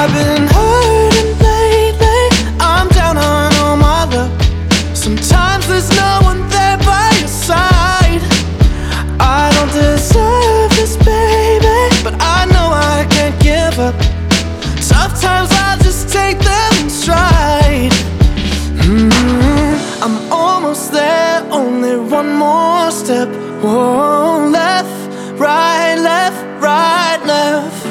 I've been hurting lately. I'm down on all my luck. Sometimes there's no one there by your side. I don't deserve this, baby, but I know I can't give up. Tough times, I just take them stride. Mm-hmm. I'm almost there, only one more step. Whoa, left, right, left, right, left.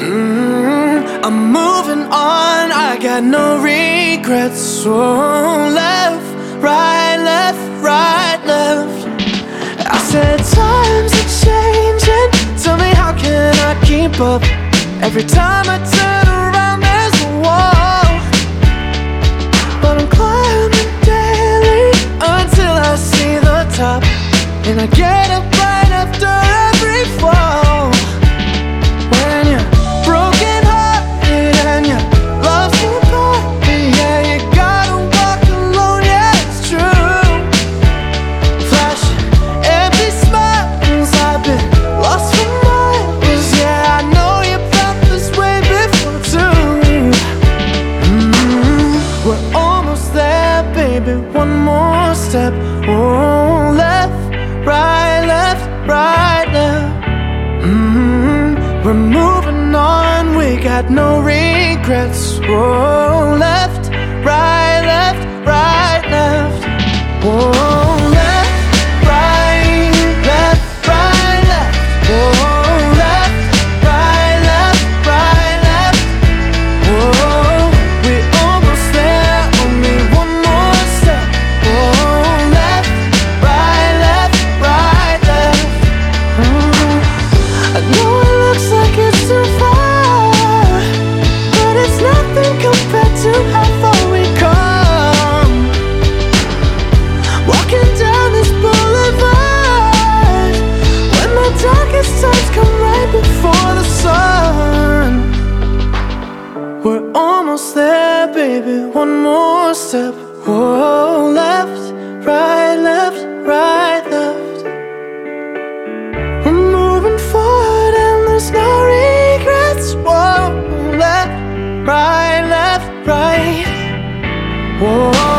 Mm -hmm. I'm moving on, I got no regrets. Whoa, left, right, left, right, left. I said times are changing. Tell me how can I keep up? Every time I turn around, there's a wall. But I'm climbing daily until I see the top. And I get up left, right, left, right, left. Mm, We're moving on, we got no regrets. Oh, left, right, baby, one more step. Whoa, left, right, left, right, left. We're moving forward and there's no regrets. Whoa, left, right, left, right. Whoa.